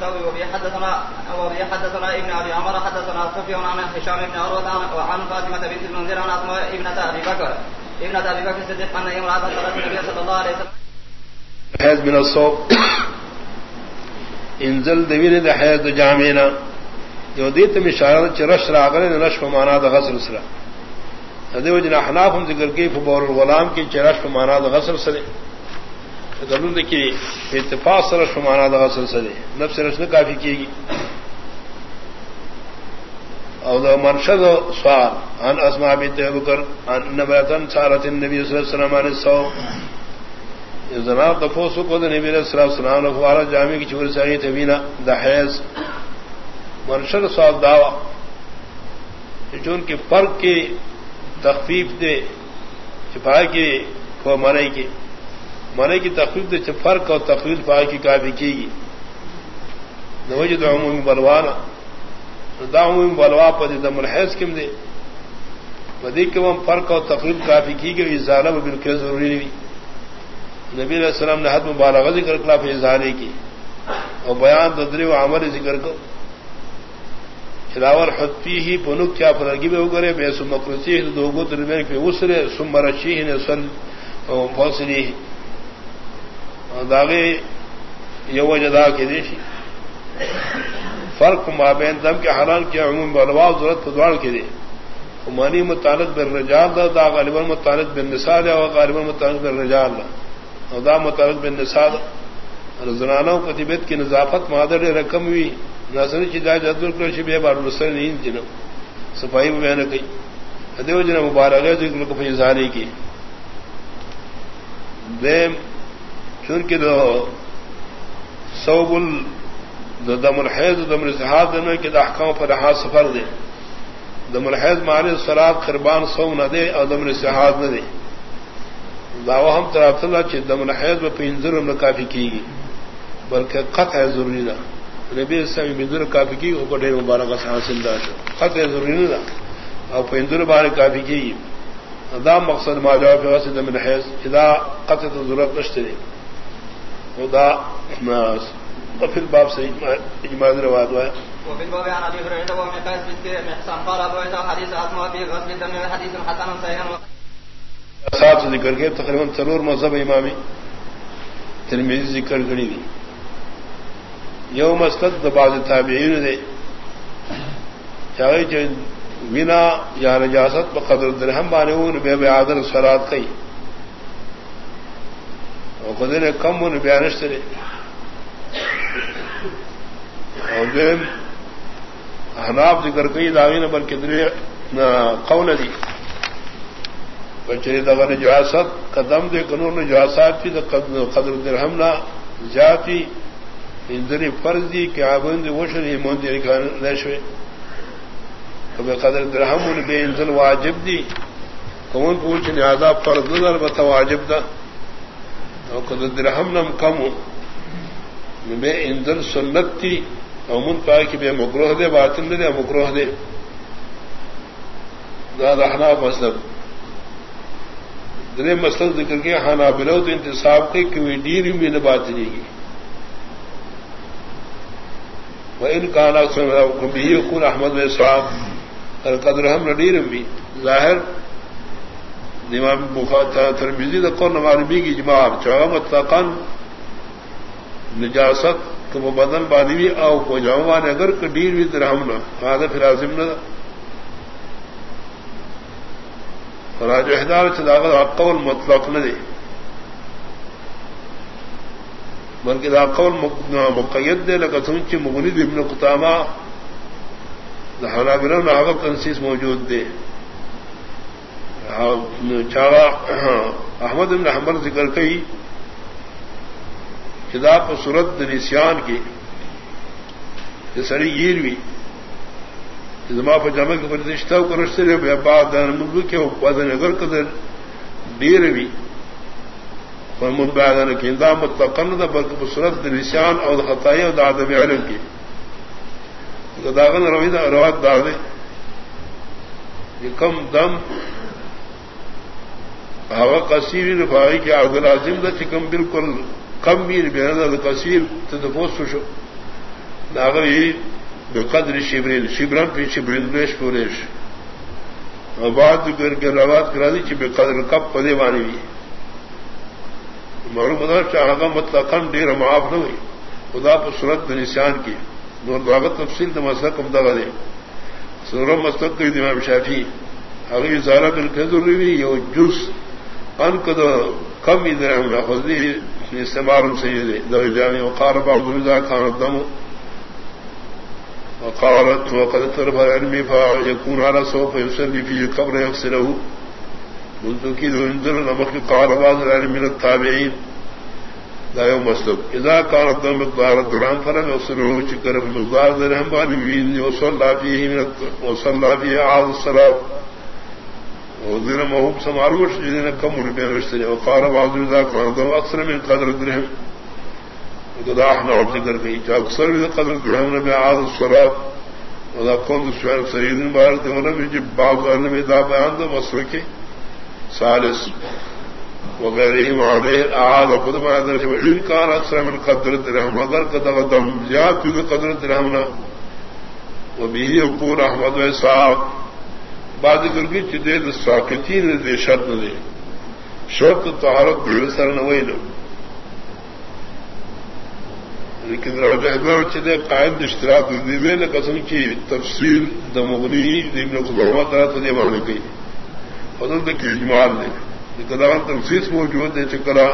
الثوري وبي حدثنا وبي حدثنا ابن ابي عمر، حدثنا سفيان عن هشام بن عروه وعن فاطمه بنت المنذر عن اسماء ابنه ابي بكر. ابنه ابي بكر الصديق ان امراه سالت النبي صلى الله عليه وسلم. حيث من الصوم انزل دویر د حیض جامعنا جو دیت میں اشارہ چرش راغر نش فمانا د غسل سرا. ادے وجنا حناف ہم ذکر کی فبور الغلام کی چی چرش فمانا د غسل سرے. ضرور دیکھی اتفاق سرش فمانا د غسل سرے نفس رش نے کافی کی گی او دا مرشد سوال عن اسماء بنت بکر عن نباتن سارت النبي صلى الله عليه وسلم عن الصوم. جناب دفوسو کو نبی علیہ الصلوۃ والسلام نے فوارا جامع کی چور ساری تبینا دحیز مرشد صاحب دعوا چون کے فرق کی تخفیف دے چھپا کے کو مرے کی مرے کی تخفیف دے فرق اور تخفیف پا کی کافی کی گی۔ نوجد عمومی بلوانا۔ دا عمومی بلوا پہ دم الحیض کم دے۔ بدی کے وہ فرق اور تقریب کافی کی گئی ظالم بالکل ضروری نہیں۔ نبی علیہ السلام نے حد مبارک ذکر خلاف اظہاری کی۔ اور بیان ددری و عمر ذکر کو۔ چلاور حتی ہی پنک کیا فرگی میں اگرے، بے سم مکرسی دو گو درمیان پہ اسرے سم رشی نے سن فوسری داغے یو جدا کے دیشی فرق مابین دم کے حران کیا عموم بلوا ضرورت دوڑ کے دے عمانی متعلق بر رجال دا دا غالبا متعلق بن نسال اور غالبا متعلق بر رجال دا دا متعلق بن نساد زنانوں کو طبیعت کی نظافت مادر رقم ہوئی نسل چدا جدر کرشی بے بار رسل نہیں جنم صفائی میں نے کہی ادیو جن مبارک ہے ذکر کو فیضاری کی دیم چونکہ دو صوب ال دم الحیض دم الحاظ دنوں کے احکام پر ہاتھ سفر دے دم الحیض مارے سراب قربان سو نہ دے اور دم الحاظ نہ دے داوا ہم طرف اللہ چ دم الحیض میں پنجر میں کافی کی گی بلکہ خط ہے ضروری نہ نبی اسلام بندر کافی کی وہ ڈیر مبارک حاصل دا خط ہے ضروری نہ اور پنجر بار کافی کی گی دا مقصد ما جواب واسط دم الحیض اذا قط تو ضرورت نشتے خدا وفي الباب سيد إجماع رواد وفي الباب عن أبي هريرة ومن قيس بن محسن قال أبو عيسى حديث أسماء في غسل الدم حديث حسن صحيح ساتھ ذکر کے تقریباً سرور مذہب امامی۔ ترمیزی ذکر کری دی یو مسقط باز تابعین دے۔ چاہے جو بنا یا نجاست بقدر درہم بانے بے بے آدر سرات کئی۔ خود نے کم ان بیانش دے حناب ذکر کئی داغی نمبر کدرے قول دی بچری دغه نجاست قدم دے قانون نجاست کی قدر درہم نہ جاتی انذری فرض دی کہ ابند وشن ہی مون دی کان نشوے قدر درہم ان بے انزل واجب دی کون پوچھ نیازا فرض نظر بتا واجب دا او قدر درہم نم کم بے انزل سنت تھی امن پائے کہ بے مکروہ دے باطن دے مکروہ دے دادا حنا مطلب دنے مسل ذکر کے ہانا بلو تو انتصاب کے کہ وہ ڈیر بھی نہ بات جی گی وہ ان کا بھی خون احمد میں صاحب قدر ہم نڈیر بھی ظاہر امام ترمیزی کون نمالبی کی جماعت چوام تقن نجاست تو وہ بدن بادی او کو جوان اگر ڈیر بھی درہم نہ آدھا پھر عظم نہ راج احدار چداغت قول مطلق نہ دے بلکہ دا قول مقید دے لگا سنچی مغنی ابن قطامہ حنابرہ ناغب تنسیس موجود دے چاوا احمد ابن حمل ذکر کئی چدا کو سورت نسیان کی سڑی گیر بھی زما په جمع کې پر رشتہ کو رشتہ له بیا بعد د ملک کې او پدن اگر کده ډیر وی۔ په مون بعد نه کې دا متقن صورت د نشان او د خطای او د علم کې دا غن روي دا روات دا ده کم دم هوا قصیر رفاعی کې او لازم ده چې کم بالکل کم بیر بیان ده قصیر ته د پوسټ شو بقدر شبریل شبرم پی شبریل بیش پوریش. بعد کر کے روات کرا دی چی بقدر کب پدے وانی بھی مگر مدر چاہا مطلق دیر معاف نہ ہوئی. خدا پر صورت نسان کی. نور باغت تفصیل تو مسئلہ کم دغا دے سورم مستق کی دماغ شافی اگر یہ زارہ بن کے ضروری ہوئی یہ جس ان کو تو کم ہی دیر ہم خود استعمال سے یہ جانے وقار بعض خان الدم۔ وقالت وقد طلب علمي فيكون على سوف يسلي في قبر يغسله۔ قلت كيد انزل نبخ قال بعض العلم من التابعين۔ لا يوم مسلم۔ إذا كان الدم مقدار الدرام فلم يغسله شكر في مقدار درهم بان وصلى فيه من وصلى فيه عاد الصلاه الصلاة وذر ما هم سمعروش جدين كم ربين وشتري وقال بعض إذا كان الدم أكثر من قدر الدرهم ذکر گئی جو اکثر قدر درہم نبی آز السلام ودا کون سویر سرید مبارک ہونا بھی جب باب کرنے میں دا بیان دو مسئلہ کے سالس وغیرہ ہی آز خود مہدر سے ان اکثر من قدر درہم اگر قدر دم زیاد کیونکہ قدر درہم نا وہ بھی حکور احمد و صاحب بعد کر گئی چدے ساکتین دے شرط دے شرط طہارت سر نوئی لو لیکن چلے قائد اشتراک نے قسم کی تفصیل دمغلی دے بڑھنے کی فضل تک اجمال نے کدان تنسیس موجود ہے چکرا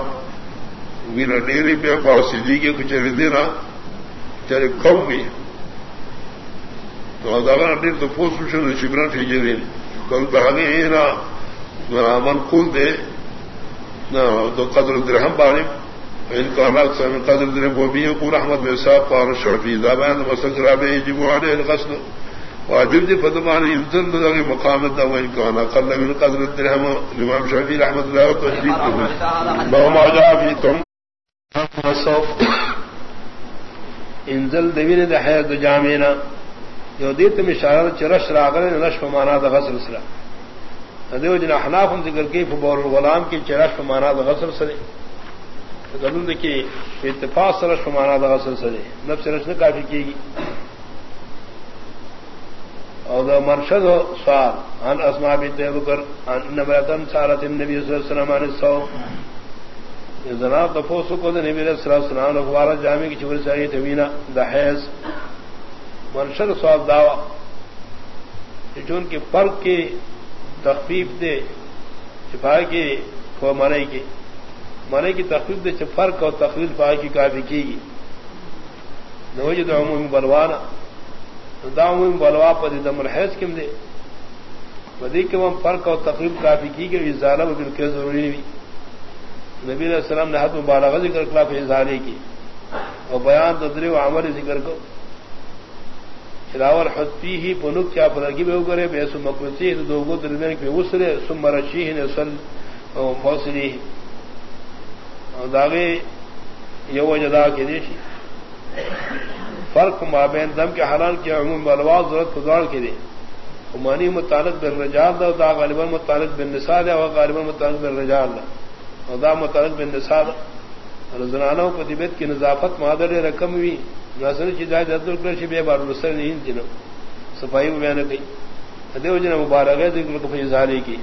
وینا ڈیری پہ پاؤ پاسی کے کچھ دینا چلے کم بھی تو تو پوسٹ شبرن ٹھیک دین کل بہانے نا من کھول دے نہ تو قدر درہم بارے ان کا حق سے قدر دن وہ بھی کو رحمت میں صاحب اور شرفی زبان مسکرا بے جب والے القصد. واجب دی فدمان یذل لگے مقام دا وہ ان کا نہ قل قدر درہم امام شفیع رحمت اللہ و تشریف بہو ما جاء فی تم وصف انزل دوین دے حیات جامعنا یو دیت میں اشارہ چرش راغلے نشف مانا دا غسل سرا دیو جن احناف ہم ذکر کی فبور الغلام کی چرش مانا دا غسل سرے دلند کی اتفاق سرش کو مانا دغا سلسلے نب سے رشن کافی کی گی اور دا مرشد ہو سوال ان اسما بیت بکر ان نبیتن سارت النبی صلی اللہ علیہ وسلم عن السو جناب تفوسو کو دا نبی صلی اللہ علیہ وسلم نفوارا جامع کی چور ساری تبینا دا حیث مرشد سوال دعوی چون کی فرق کی تخفیف دے شفا کی کو مرئی کی مانے کی تخلیق دے فرق اور تخلیل پائے کی کافی کی گی نوج عمومی بلوانا۔ دا عمومی بلوا پر دم الحیض کم دے۔ بدی کے وہ فرق اور تقریب کافی کی گئی ظالم بالکل ضروری نہیں۔ نبی علیہ السلام نے حد مبالغ ذکر خلاف اظہاری کی۔ اور بیان تدری و عمل ذکر کو۔ چلاور حتی ہی پنک کیا پلگی بے کرے بے سم مکرسی دو گو درمیان پہ اسرے سم رشی نے سل فوسری داغے یو جدا کے دیشی۔ فرق مابین دم کے حلال کے عموم بلواز ضرورت خدوار کے دے۔ عمانی متعلق بن رجال دا دا غالبا متعلق بن نسال ہے غالبا متعلق بن رجال دا۔ دا متعلق بن نسال زنانوں کو طبیعت کی نظافت مادر رقم ہوئی نسل کی جائے عبد الکرش بے بار رسل نہیں جنو. صفائی میں بیان گئی ادے جن مبارک ہے ذکر کو فیضاری کی.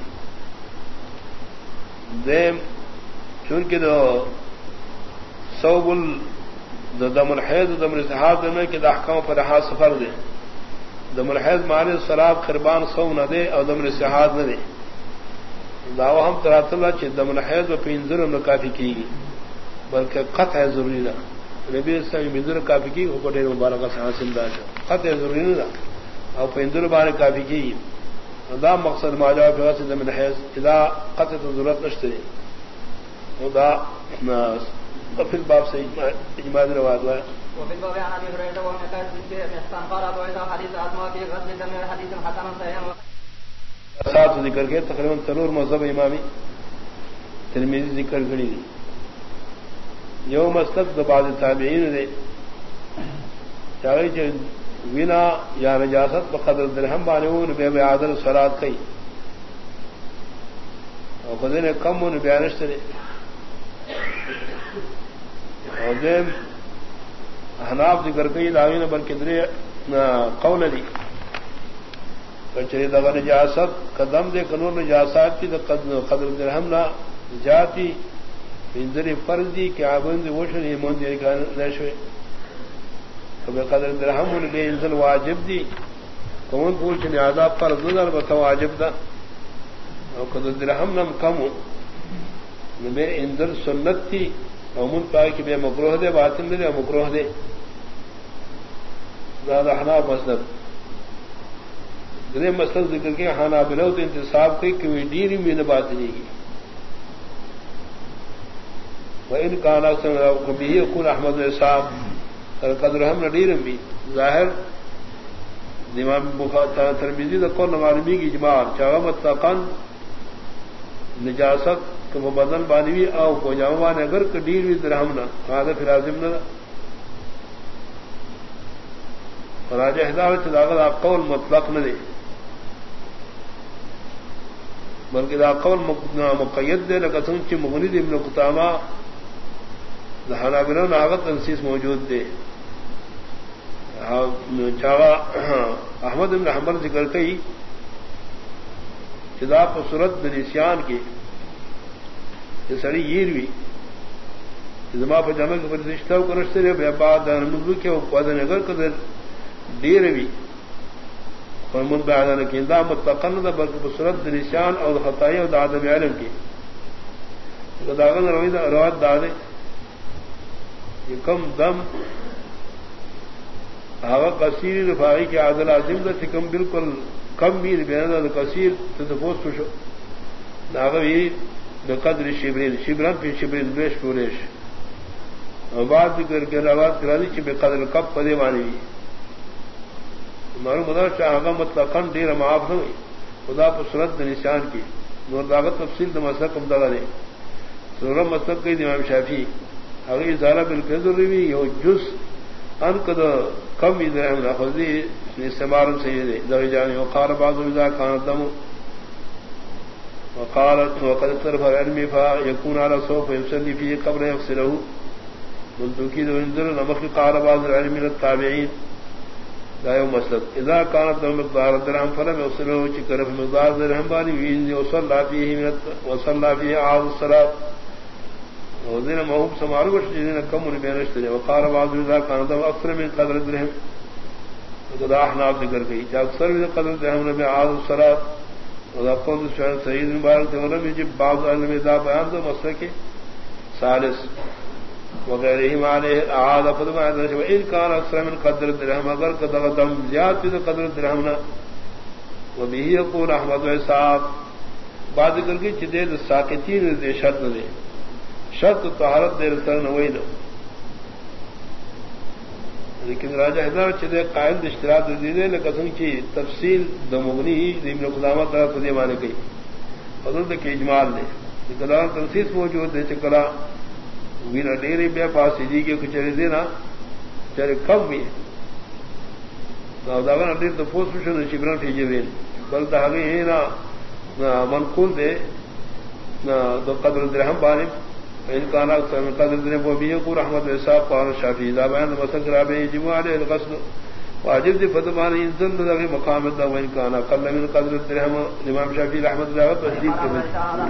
دیم، چونکہ دو سوب دم الحید دم الحاظ میں کہ داحکام پر لحاظ سفر دے. دم الحید مانے سراب خربان سو نہ دے اور دم الحاظ نہ دے. داوا ہم ترات اللہ چ دم الحید و پینزر نہ کافی کی گی. بلکہ خط ہے ضروری نہ نبی اسلام بندر کافی کی وہ کوٹے مبارک سے حاصل دار خط ہے ضروری نہ اور پینزر بارے کافی کی۔ دا مقصد ماجا پہ سے دم الحیض اذا قطع ضرورت نشتے۔ خدا وفي الباب إجماع رواد وفي الباب عن أبي هريرة وابن قيس بن إحسان قال أبو عيسى حديث أسماء في غسل الدم حديث حسن صحيح ساتھ ذکر کے تقریباً ترور مذہب امامی ترمیزی ذکر گڑی دی یو مستق دباد تابعین دے چاہے جو وینا یا نجاست بقدر درہم بانے وہ نبی بے عادل سرات کئی اور خدے نے کم وہ نبیانش دے حناب ذکر کئی داوی بلکہ درے قول دی کچری دغه نجاست قدم دے قانون نجاست کی دا قدر درہم نہ جاتی انذری فرض دی کہ ابن وشن ایمان دی کان نشوی کبه قدر درہم ان بے انزل واجب دی کون پوچھنے عذاب پر گزر بت واجب دا او قدر درہم نم کم بے انزل سنت تھی او من پای کہ بے مکروہ دے باطل دے مکروہ دے زیادہ حناب مسلب دنے مسلب ذکر کے حانا بلو تو انتصاب کی کہ ڈیری میں نے بات نہیں کی وہ ان کا نا کبھی کن احمد صاحب قدر ہم ڈیر بھی ظاہر ترمیزی کو نمالمی کی جماعت چاہ متقن نجاست کہ وہ بدن بانوی او کو جامع اگر ڈیر بھی درہم نہ۔ پھر عظم نہ۔ راجہ ہدایت داغل آپ قول مطلق نہ دے، بلکہ دا قول مقید دے لکسن چی مغنی دے، ابن قطامہ دہانا بنا ناغت انسیس موجود دے۔ چاوا احمد ابن حمر ذکر کئی چدا کو سورت نسیان کی یہ سڑی یروی زما پہ جمع کے رشتہ کو رشتے رہے بعد ملک کے اگر قدر ڈیر بھی فرمون بیان کی دا متقن دا، بلکہ بسرت نشان اور خطائی اور دادم علم کی داغن روی دا روات دادے یہ کم دم ہوا کثیر رفائی کی عادل عظیم دا کم بالکل کم بھی بیان دا کثیر تدفوس پشو داغوی بقدر شبرین شبرن پی شبرین بیش پوریش. اور بات کر کے روات کرا دی چی بقدر کب پدے وانی بھی. معلوم مدر چاہ مطلب خن ڈیر معاف ہوئی. خدا پر سرد نشان کی. نور داغت تفصیل د کم دغا دے. سورم مسلک کی امام شافی اگر ازالہ بالکل ضروری یہ جس ان کد کم ادھر خزی استعمال سے دے دغی جانے وقال بعض اذا كان الدم وقالت وقد اختلف العلم فيكون على سوف يصلي فيه قبل يغسله منذ كده انزل نمخ قال بعض العلم من التابعين دایو مسلک. اذا كانت له مقدار درهم فلم يوصله چکر مقدار درهم بانی وین وصلى فيه من وصلى فيه عاد الصلاه وذين موهوب سمار وش جن كم من بينشتري وقال بعض اذا كانت اكثر من قدر درهم وقد احنا ذکر گئی کہ اکثر من قدر درهم نے عاد الصلاه وذا قول سعيد مبارك ولم يجب بعض علم اذا بیان تو مسلک ثالث وغیرہ مانے آد افد ان کان اکثر من قدر درہم اگر قدر دم زیاد تھی قدر درہم نہ وہ بھی یقول احمد صاحب بات کر کے چدے ساکتین دے، شرط دے۔ شرط طہارت دے سر نہ وہی لیکن راجہ حیدر چدے قائم اشتراط دے دے لقسم کی تفصیل دمغنی ابن قدامہ طرف دے مانے گئی. حضرت کے اجمال نے لیکن تنسیس موجود ہے چکلا وینا ڈیری بے پاس جی کے کچھ دینا چرے کم بھی داغا ڈیر تو پوس پوچھو شکرا ٹھیک وین بل تو آگے نا منقول دے نہ دو قدر درہم پانی ان کا نا قدر درہم وہ بھی کو رحمت صاحب پان شافی دا بیان مسک بے جمعہ علیہ واجب دی فتمان انسان دا مقام دا وین کا نا قدر من قدر درہم امام شافی رحمت اللہ تصدیق کرے۔